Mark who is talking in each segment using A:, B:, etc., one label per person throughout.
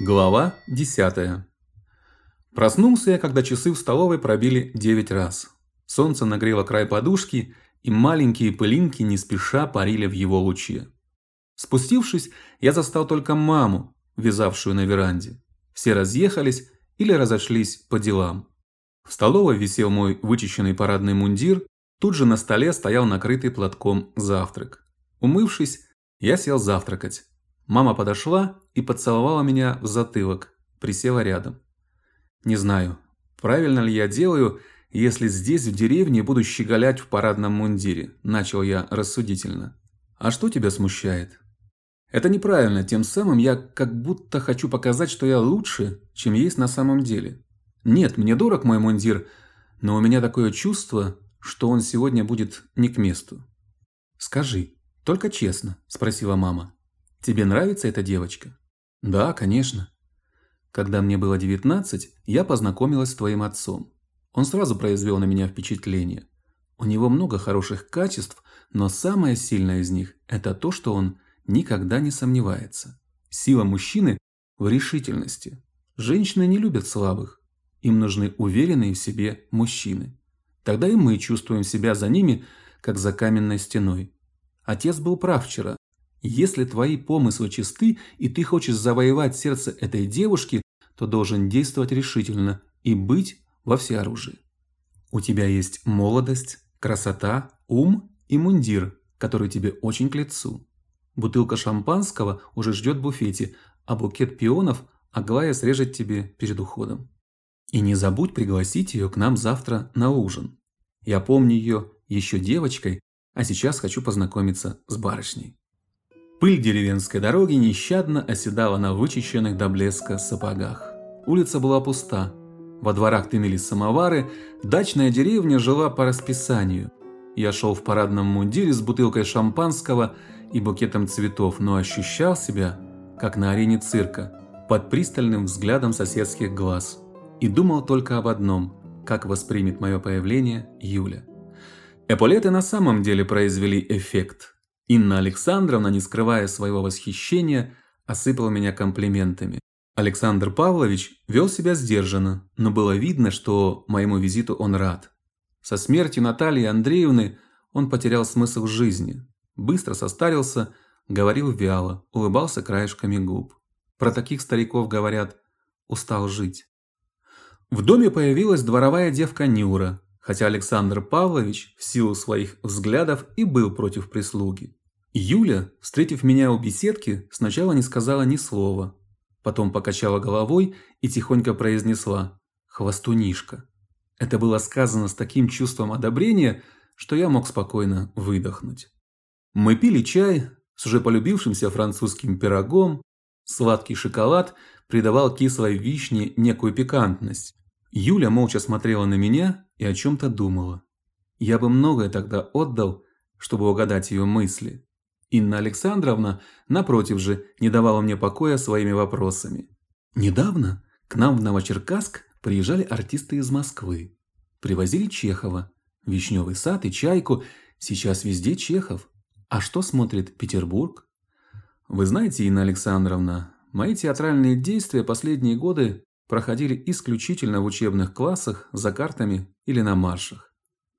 A: Глава 10. Проснулся я, когда часы в столовой пробили 9 раз. Солнце нагрело край подушки, и маленькие пылинки не спеша парили в его луче. Спустившись, я застал только маму, вязавшую на веранде. Все разъехались или разошлись по делам. В столовой висел мой вычищенный парадный мундир, тут же на столе стоял накрытый платком завтрак. Умывшись, я сел завтракать. Мама подошла и поцеловала меня в затылок, присела рядом. Не знаю, правильно ли я делаю, если здесь в деревне буду щеголять в парадном мундире, начал я рассудительно. А что тебя смущает? Это неправильно, тем самым я как будто хочу показать, что я лучше, чем есть на самом деле. Нет, мне дорог мой мундир, но у меня такое чувство, что он сегодня будет не к месту. Скажи, только честно, спросила мама. Тебе нравится эта девочка? Да, конечно. Когда мне было 19, я познакомилась с твоим отцом. Он сразу произвел на меня впечатление. У него много хороших качеств, но самое сильное из них это то, что он никогда не сомневается. Сила мужчины в решительности. Женщины не любят слабых. Им нужны уверенные в себе мужчины. Тогда и мы чувствуем себя за ними, как за каменной стеной. Отец был прав вчера. Если твои помыслы чисты, и ты хочешь завоевать сердце этой девушки, то должен действовать решительно и быть во всеоружии. У тебя есть молодость, красота, ум и мундир, который тебе очень к лицу. Бутылка шампанского уже ждет в буфете, а букет пионов Аглая срежет тебе перед уходом. И не забудь пригласить ее к нам завтра на ужин. Я помню ее еще девочкой, а сейчас хочу познакомиться с барышней. Пыль деревенской дороги нещадно оседала на вычищенных до блеска сапогах. Улица была пуста. Во дворах тымились самовары, дачная деревня жила по расписанию. Я шел в парадном мундире с бутылкой шампанского и букетом цветов, но ощущал себя, как на арене цирка, под пристальным взглядом соседских глаз. И думал только об одном – как воспримет мое появление Юля. Эполеты на самом деле произвели эффект – Инна Александровна, не скрывая своего восхищения, осыпала меня комплиментами. Александр Павлович вел себя сдержанно, но было видно, что моему визиту он рад. Со смертью Натальи Андреевны он потерял смысл жизни, быстро состарился, говорил вяло, улыбался краешками губ. Про таких стариков говорят «устал жить». В доме появилась дворовая девка Нюра, хотя Александр Павлович в силу своих взглядов и был против прислуги. Юля, встретив меня у беседки, сначала не сказала ни слова, потом покачала головой и тихонько произнесла «хвостунишка». Это было сказано с таким чувством одобрения, что я мог спокойно выдохнуть. Мы пили чай с уже полюбившимся французским пирогом, сладкий шоколад придавал кислой вишне некую пикантность. Юля молча смотрела на меня и о чем-то думала. Я бы многое тогда отдал, чтобы угадать ее мысли. Инна Александровна, напротив же, не давала мне покоя своими вопросами. Недавно к нам в Новочеркасск приезжали артисты из Москвы. Привозили Чехова, Вишневый сад и Чайку, сейчас везде Чехов. А что смотрит Петербург? Вы знаете, Инна Александровна, мои театральные действия последние годы проходили исключительно в учебных классах, за картами или на маршах.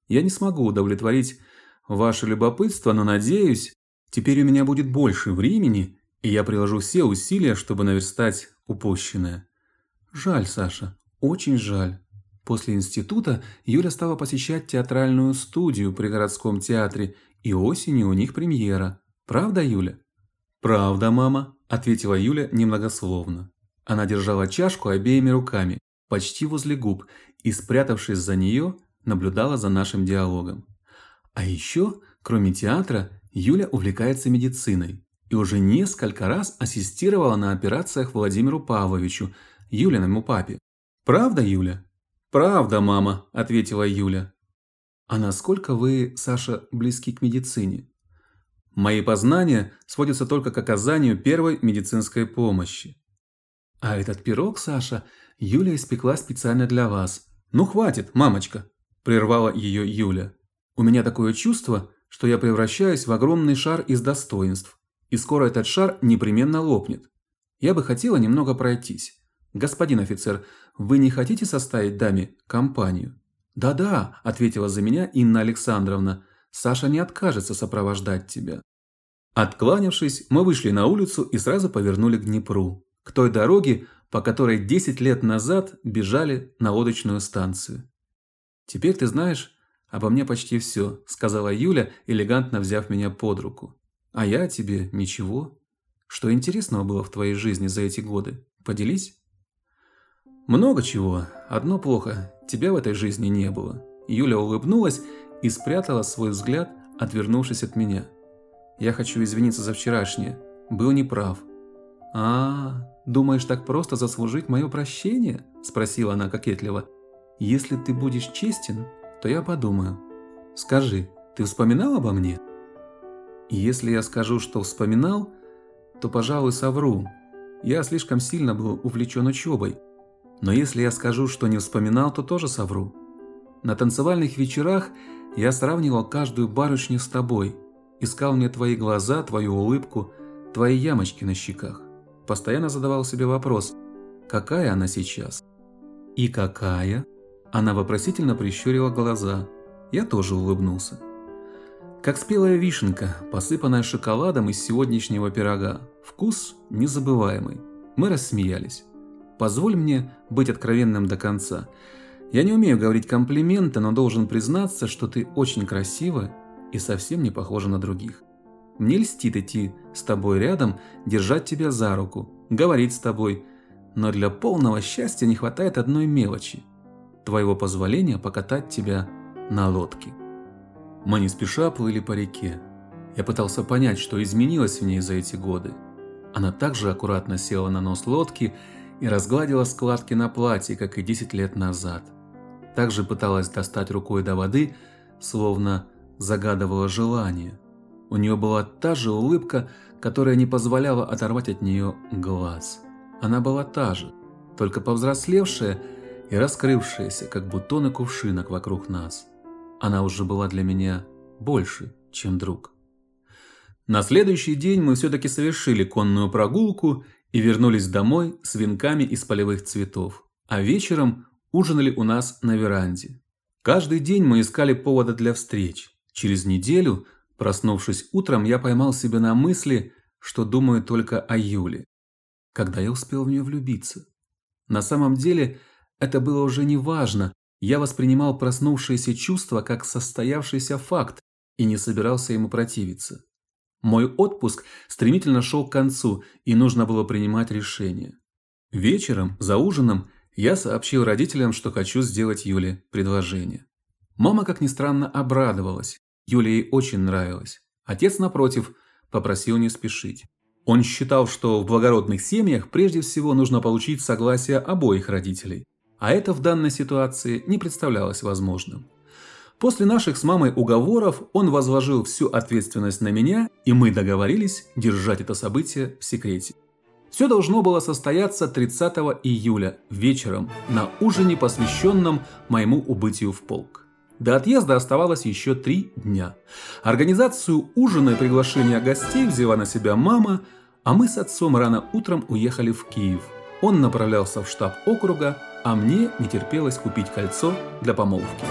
A: Я не смогу удовлетворить ваше любопытство, но надеюсь, теперь у меня будет больше времени, и я приложу все усилия, чтобы наверстать упущенное. Жаль, Саша, очень жаль. После института Юля стала посещать театральную студию при городском театре, и осенью у них премьера. Правда, Юля? Правда, мама, ответила Юля немногословно. Она держала чашку обеими руками, почти возле губ, и, спрятавшись за нее, наблюдала за нашим диалогом. А еще, кроме театра, Юля увлекается медициной и уже несколько раз ассистировала на операциях Владимиру Павловичу, Юлиному папе. Правда, Юля? Правда, мама, ответила Юля. А насколько вы, Саша, близки к медицине? Мои познания сводятся только к оказанию первой медицинской помощи. А этот пирог, Саша, Юля испекла специально для вас. Ну хватит, мамочка, прервала ее Юля. У меня такое чувство, что я превращаюсь в огромный шар из достоинств, и скоро этот шар непременно лопнет. Я бы хотела немного пройтись. Господин офицер, вы не хотите составить даме компанию? Да-да, ответила за меня Инна Александровна. Саша не откажется сопровождать тебя. Откланявшись, мы вышли на улицу и сразу повернули к Днепру, к той дороге, по которой 10 лет назад бежали на лодочную станцию. Теперь ты знаешь обо мне почти все», – сказала Юля, элегантно взяв меня под руку. А я тебе ничего. Что интересного было в твоей жизни за эти годы? Поделись? Много чего. Одно плохо. Тебя в этой жизни не было. Юля улыбнулась и спрятала свой взгляд, отвернувшись от меня. Я хочу извиниться за вчерашнее. Был неправ. А, думаешь, так просто заслужить мое прощение? спросила она кокетливо. Если ты будешь честен, то я подумаю. Скажи, ты вспоминал обо мне? Если я скажу, что вспоминал, то, пожалуй, совру. Я слишком сильно был увлечен учебой. Но если я скажу, что не вспоминал, то тоже совру. На танцевальных вечерах я сравнивал каждую барышню с тобой, искал мне твои глаза, твою улыбку, твои ямочки на щеках. Постоянно задавал себе вопрос, какая она сейчас? И какая? Она вопросительно прищурила глаза. Я тоже улыбнулся. Как спелая вишенка, посыпанная шоколадом из сегодняшнего пирога. Вкус незабываемый. Мы рассмеялись. Позволь мне быть откровенным до конца. Я не умею говорить комплименты, но должен признаться, что ты очень красива и совсем не похожа на других. Мне льстит идти с тобой рядом, держать тебя за руку, говорить с тобой, но для полного счастья не хватает одной мелочи – твоего позволения покатать тебя на лодке. Мы не спеша плыли по реке. Я пытался понять, что изменилось в ней за эти годы. Она также аккуратно села на нос лодки и разгладила складки на платье, как и 10 лет назад. Также пыталась достать рукой до воды, словно загадывала желание. У нее была та же улыбка, которая не позволяла оторвать от нее глаз. Она была та же, только повзрослевшая и раскрывшаяся, как бутоны кувшинок вокруг нас. Она уже была для меня больше, чем друг. На следующий день мы все-таки совершили конную прогулку и вернулись домой с венками из полевых цветов, а вечером ужинали у нас на веранде. Каждый день мы искали повода для встреч. Через неделю, проснувшись утром, я поймал себя на мысли, что думаю только о Юле. Когда я успел в нее влюбиться? На самом деле, это было уже не важно, я воспринимал проснувшееся чувство как состоявшийся факт и не собирался ему противиться. Мой отпуск стремительно шел к концу, и нужно было принимать решение. Вечером, за ужином, я сообщил родителям, что хочу сделать Юле предложение. Мама, как ни странно, обрадовалась. Юле ей очень нравилось. Отец, напротив, попросил не спешить. Он считал, что в благородных семьях прежде всего нужно получить согласие обоих родителей а это в данной ситуации не представлялось возможным. После наших с мамой уговоров он возложил всю ответственность на меня, и мы договорились держать это событие в секрете. Все должно было состояться 30 июля вечером на ужине, посвященном моему убытию в полк. До отъезда оставалось еще три дня. Организацию ужина и приглашение гостей взяла на себя мама, а мы с отцом рано утром уехали в Киев. Он направлялся в штаб округа, а мне не терпелось купить кольцо для помолвки.